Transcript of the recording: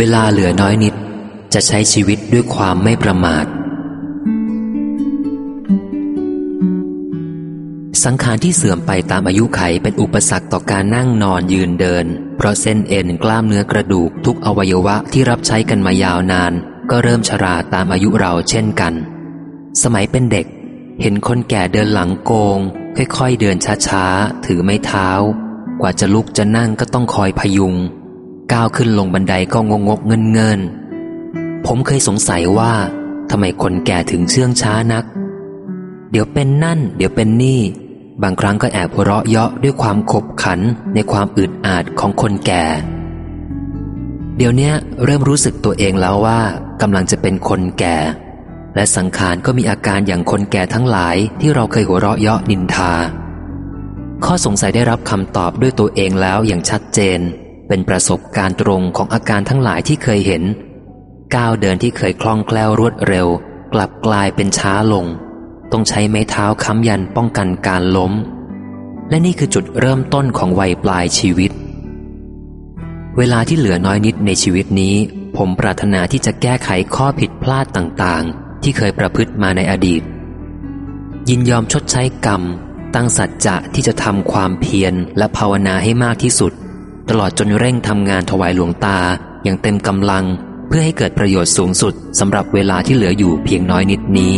เวลาเหลือน้อยนิด จะใช้ชีวิตด้วยความไม่ประมาท สังขารที่เสื่อมไปตามอายุไขเป็นอุปสรรคต่อการนั่งนอนยืนเดิน เพราะเส้นเอ็นกล้ามเนื้อกระดูกทุกอวัยวะที่รับใช้กันมายาวนาน ก็เริ่มชราตามอายุเราเช่นกัน สมัยเป็นเด็ก เห็นคนแก่เดินหลังโกง ค่อยๆ เดินช้าๆ ถือไม้เท้า กว่าจะลุกจะนั่งก็ต้องคอยพยุง ก้าวขึ้นลงบันไดก็งงกเงินเงินผมเคยสงสัยว่าทำไมคนแก่ถึงเชื่องช้านัก เดี๋ยวเป็นนั่น เดี๋ยวเป็นนี่ บางครั้งก็แอบหัวเราะเยาะด้วยความขบขันในความอึดอาดของคนแก่ เดี๋ยวนี้เริ่มรู้สึกตัวเองแล้วว่ากำลังจะเป็นคนแก่ และสังขารก็มีอาการอย่างคนแก่ทั้งหลายที่เราเคยหัวเราะเยาะนินทา ข้อสงสัยได้รับคำตอบด้วยตัวเองแล้วอย่างชัดเจน เป็นประสบการณ์ตรงของอาการทั้งหลายที่เคยเห็น ก้าวเดินที่เคยคล่องแคล่วรวดเร็ว กลับกลายเป็นช้าลง ต้องใช้ไม้เท้าค้ำยันป้องกันการล้ม และนี่คือจุดเริ่มต้นของวัยปลายชีวิต เวลาที่เหลือน้อยนิดในชีวิตนี้ ผมปรารถนาที่จะแก้ไขข้อผิดพลาดต่างๆ ที่เคยประพฤติมาในอดีต ยินยอมชดใช้กรรม ตั้งสัจจะที่จะทำความเพียรและภาวนาให้มากที่สุด ตลอดจนเร่งทำงานถวายหลวงตาอย่างเต็มกำลัง เพื่อให้เกิดประโยชน์สูงสุดสำหรับเวลาที่เหลืออยู่เพียงน้อยนิดนี้